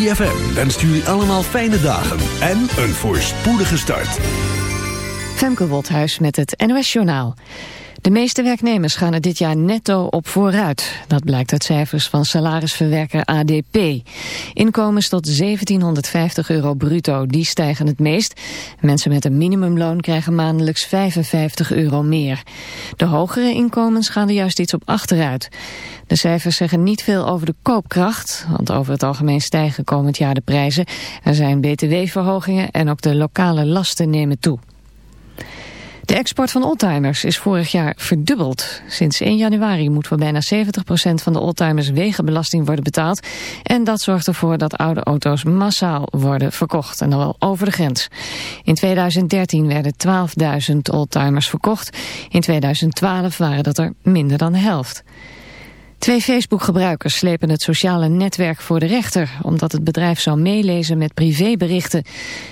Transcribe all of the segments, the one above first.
ZFM wenst jullie allemaal fijne dagen en een voorspoedige start. Femke Wolthuis met het NOS Journaal. De meeste werknemers gaan er dit jaar netto op vooruit. Dat blijkt uit cijfers van salarisverwerker ADP. Inkomens tot 1750 euro bruto, die stijgen het meest. Mensen met een minimumloon krijgen maandelijks 55 euro meer. De hogere inkomens gaan er juist iets op achteruit. De cijfers zeggen niet veel over de koopkracht, want over het algemeen stijgen komend jaar de prijzen. Er zijn btw-verhogingen en ook de lokale lasten nemen toe. De export van oldtimers is vorig jaar verdubbeld. Sinds 1 januari moet voor bijna 70% van de oldtimers wegenbelasting worden betaald. En dat zorgt ervoor dat oude auto's massaal worden verkocht. En dan wel over de grens. In 2013 werden 12.000 oldtimers verkocht. In 2012 waren dat er minder dan de helft. Twee Facebook-gebruikers slepen het sociale netwerk voor de rechter... omdat het bedrijf zou meelezen met privéberichten.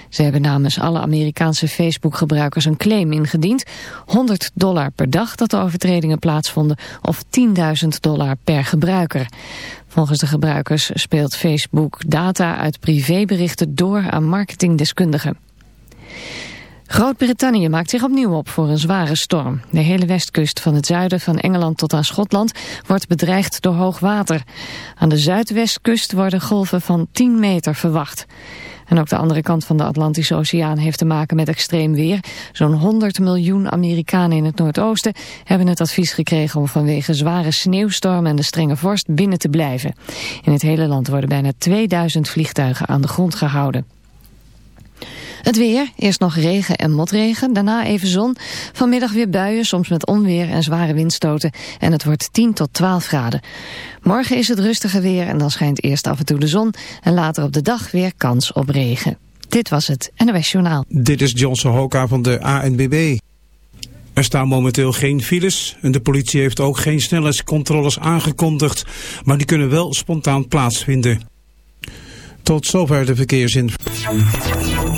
Ze hebben namens alle Amerikaanse Facebook-gebruikers een claim ingediend. 100 dollar per dag dat de overtredingen plaatsvonden... of 10.000 dollar per gebruiker. Volgens de gebruikers speelt Facebook data uit privéberichten door aan marketingdeskundigen. Groot-Brittannië maakt zich opnieuw op voor een zware storm. De hele westkust van het zuiden van Engeland tot aan Schotland wordt bedreigd door hoog water. Aan de zuidwestkust worden golven van 10 meter verwacht. En ook de andere kant van de Atlantische Oceaan heeft te maken met extreem weer. Zo'n 100 miljoen Amerikanen in het Noordoosten hebben het advies gekregen om vanwege zware sneeuwstorm en de strenge vorst binnen te blijven. In het hele land worden bijna 2000 vliegtuigen aan de grond gehouden. Het weer, eerst nog regen en motregen, daarna even zon. Vanmiddag weer buien, soms met onweer en zware windstoten. En het wordt 10 tot 12 graden. Morgen is het rustige weer en dan schijnt eerst af en toe de zon. En later op de dag weer kans op regen. Dit was het NOS Journaal. Dit is Johnson Hoka van de ANBB. Er staan momenteel geen files en de politie heeft ook geen snelheidscontroles aangekondigd. Maar die kunnen wel spontaan plaatsvinden. Tot zover de verkeersinformatie.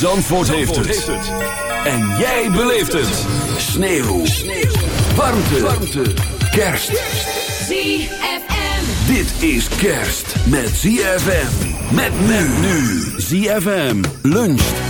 Zandvoort, heeft, het. En jij beleeft het. Sneeuw. Warmte. Warmte. Kerst. ZFM. Dit is kerst met ZFM. Met men nu. ZFM luncht.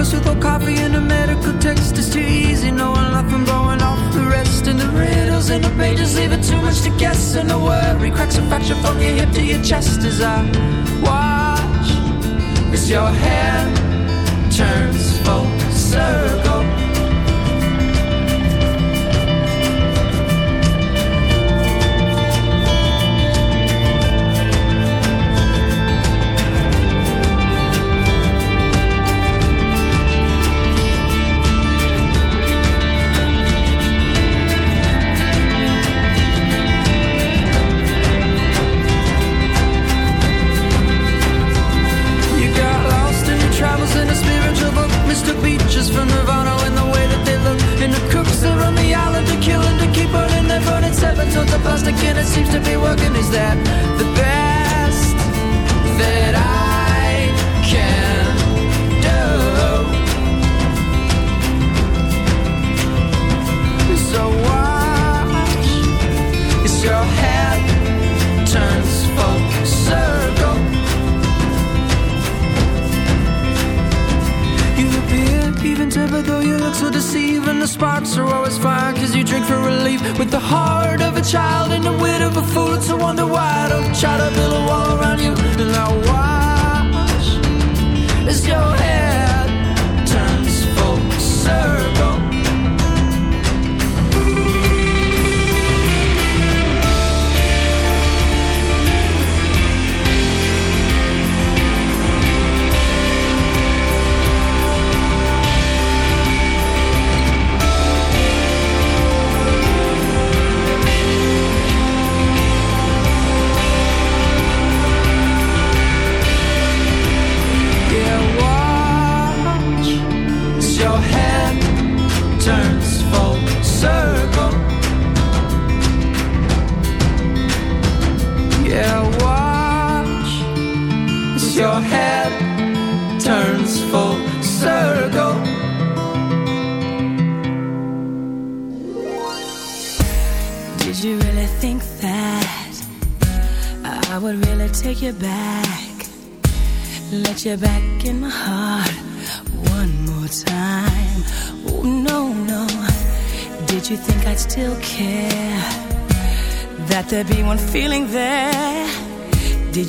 With all coffee and a medical text is too easy. No one left from blowing off the rest. And the riddles in the pages leave it too much to guess. And the worry cracks a fracture from your hip to your chest as I watch as your hand turns full circle.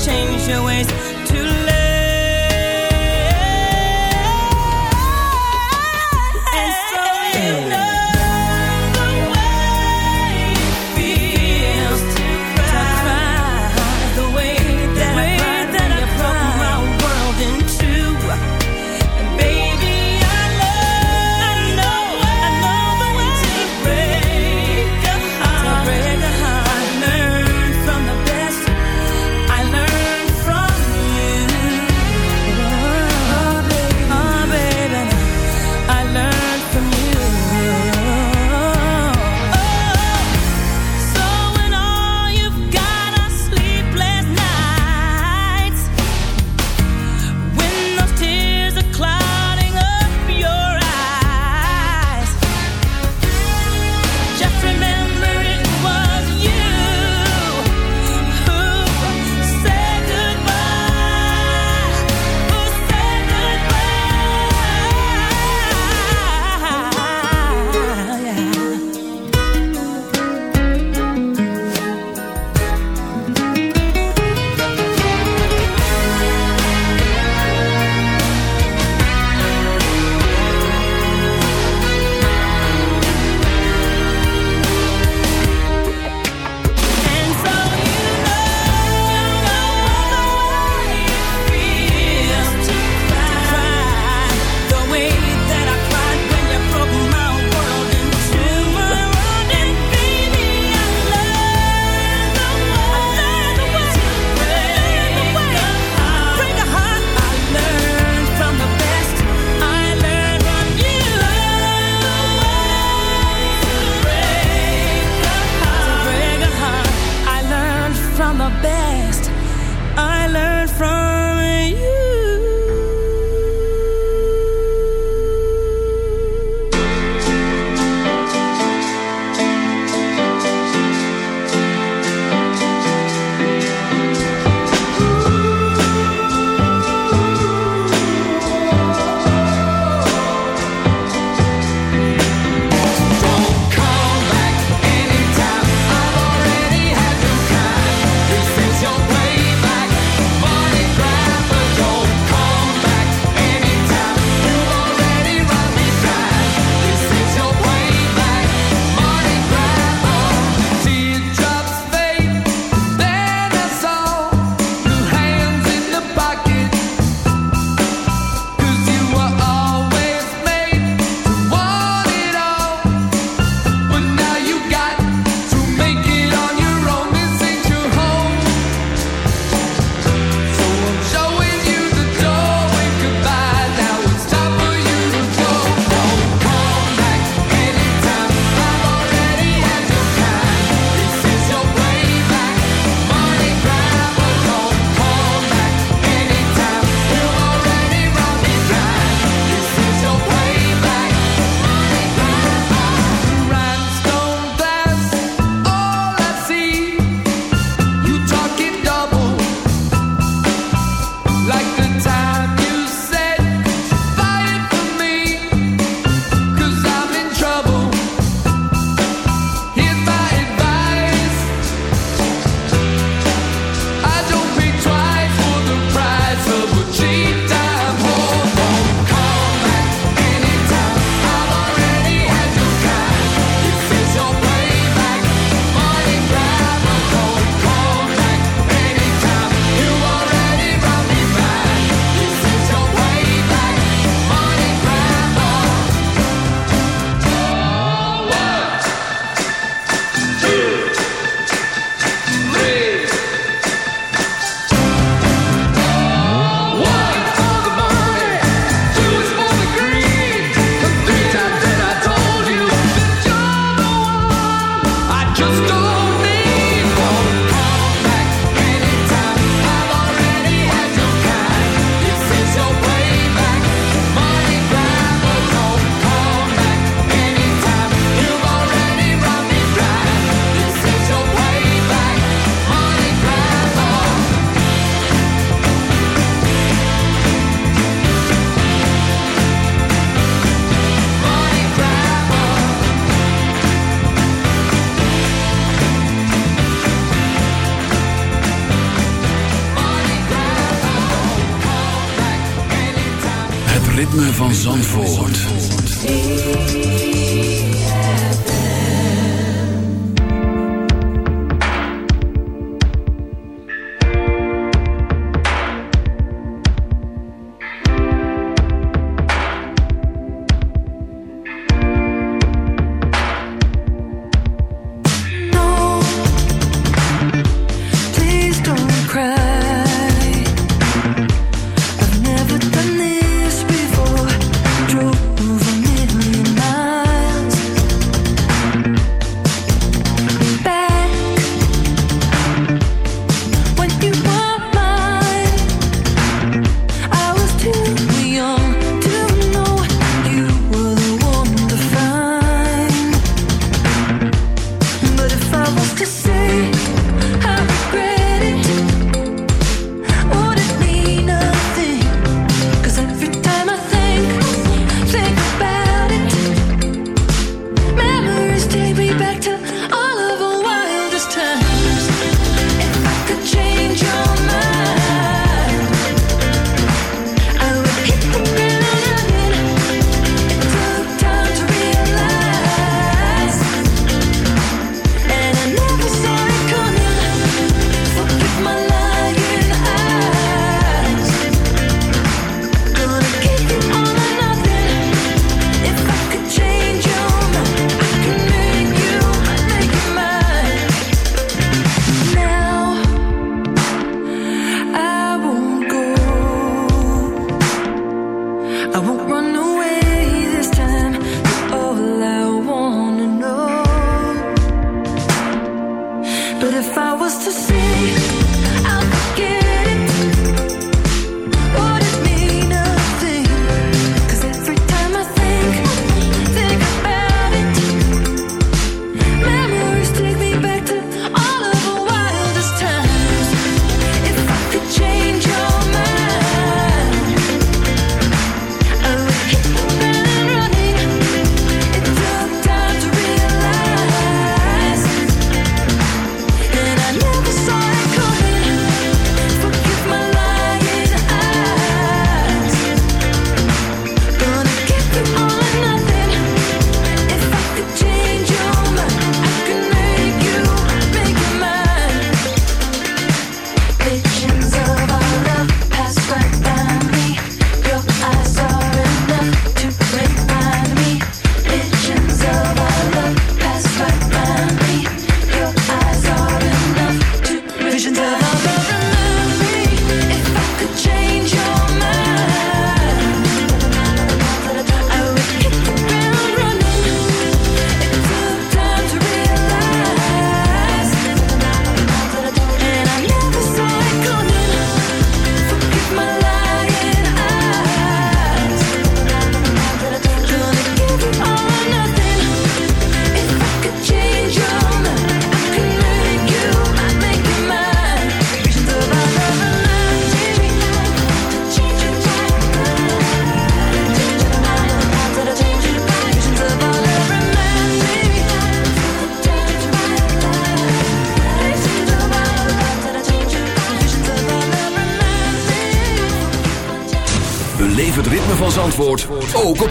change your ways.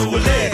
so live.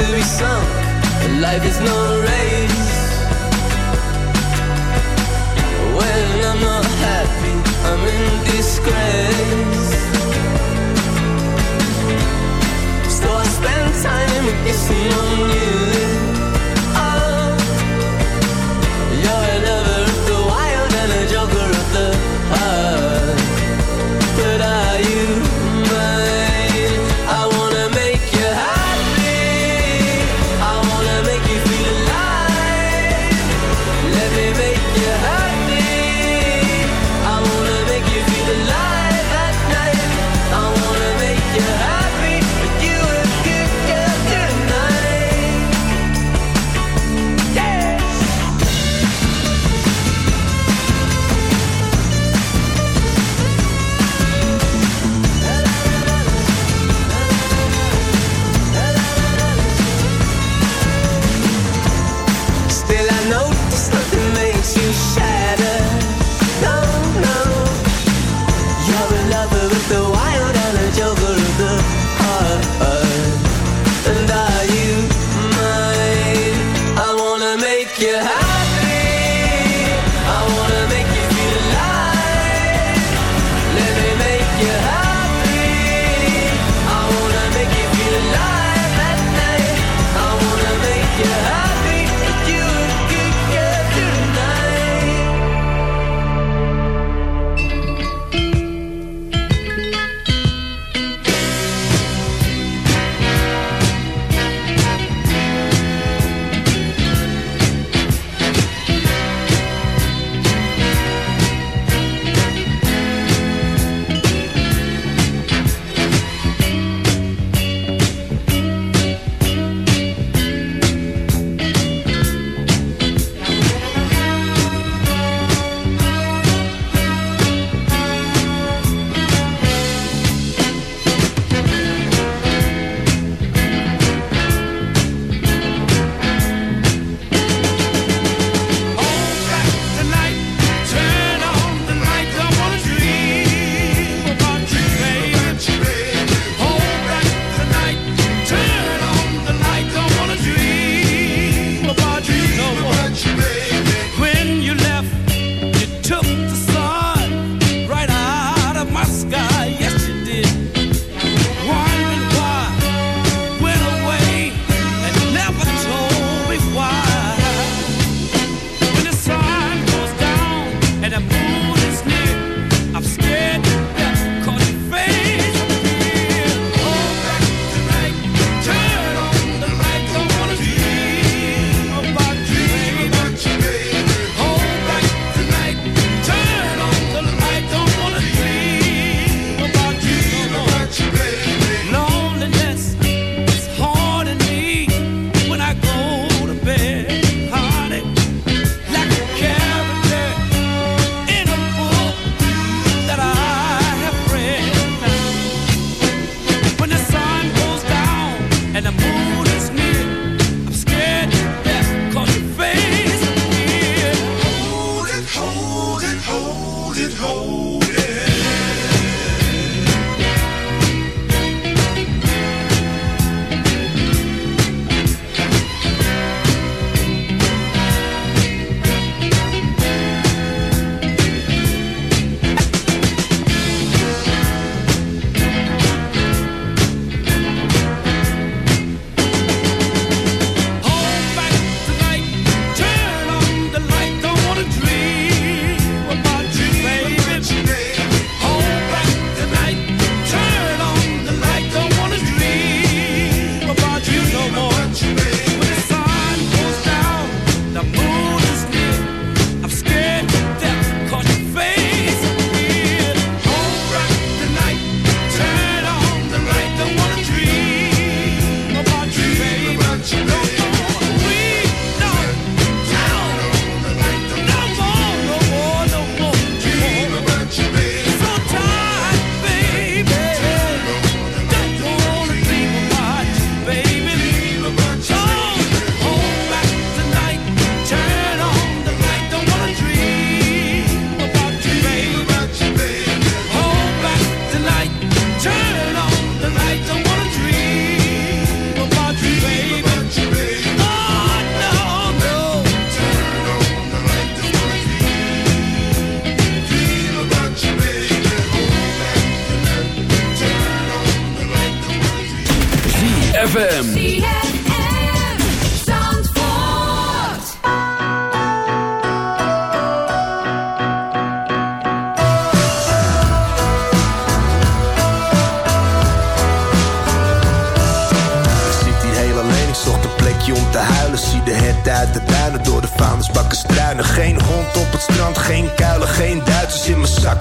to be sung, and life is no race. When I'm not happy, I'm in disgrace. So I spend time kissing on you.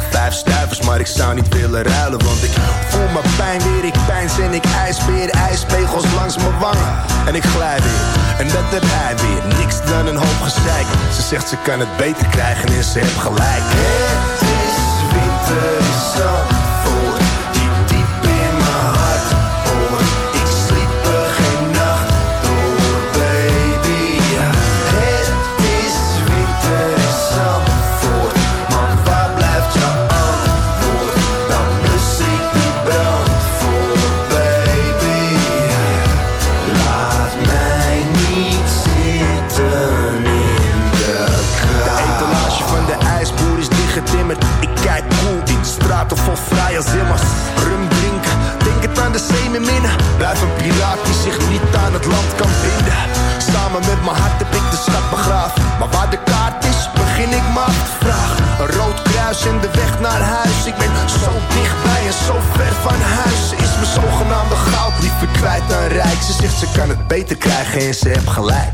Vijf stuivers, maar ik zou niet willen ruilen. Want ik voel mijn pijn weer, ik pijns en ik ijsbeer. Ijspegels langs mijn wangen en ik glij weer. En dat heb hij weer, niks dan een hoop gezeik. Ze zegt ze kan het beter krijgen en ze heeft gelijk. Het is winter in Samen met mijn hart heb ik de schat begraven. Maar waar de kaart is, begin ik me af te vragen. Een rood kruis in de weg naar huis. Ik ben zo dichtbij en zo ver van huis. Is mijn zogenaamde goud liever kwijt dan rijk. Ze zegt ze kan het beter krijgen en ze heeft gelijk.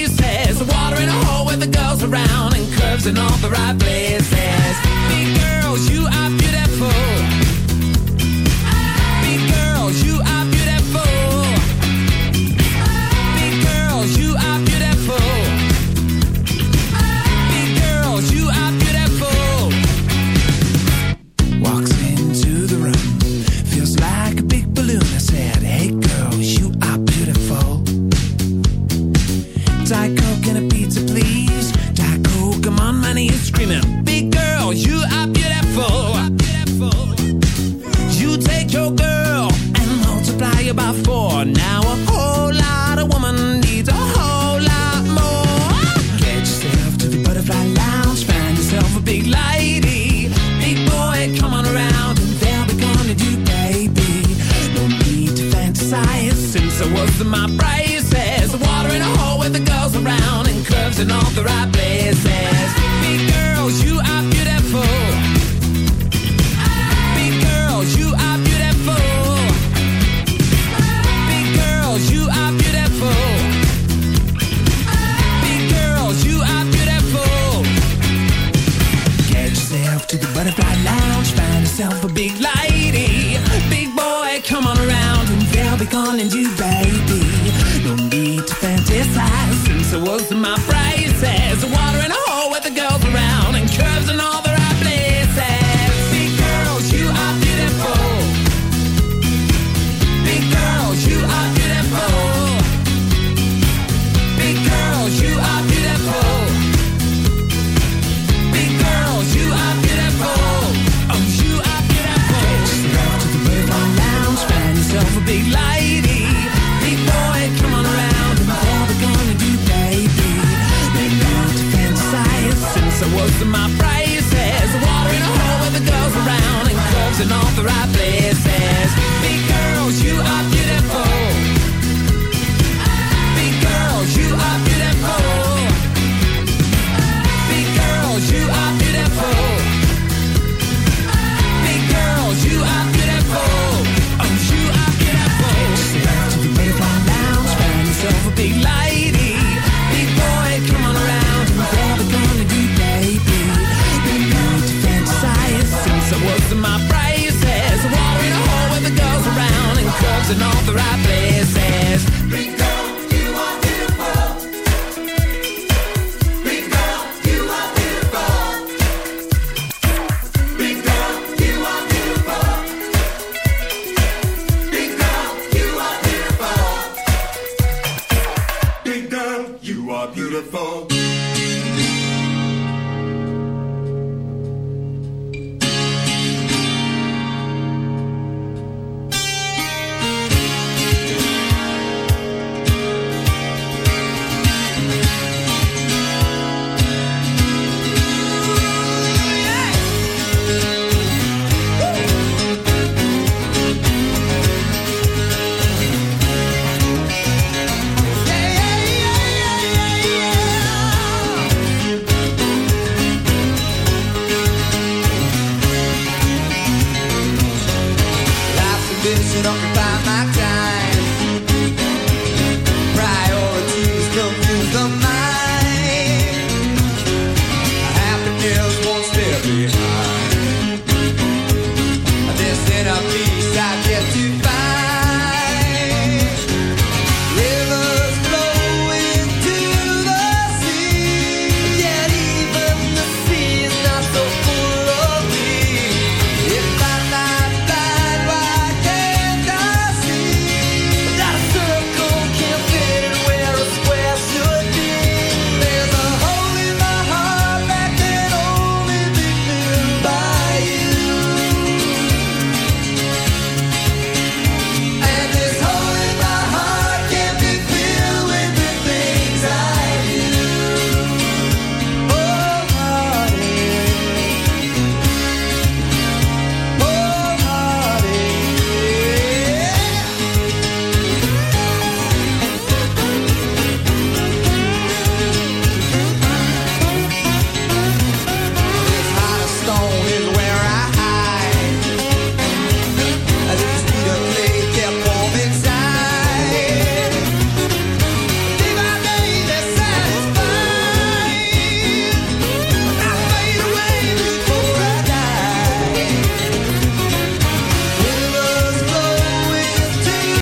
some water in a hole with the girls around and curves in all the right places. Big girls, you are beautiful. calling you back.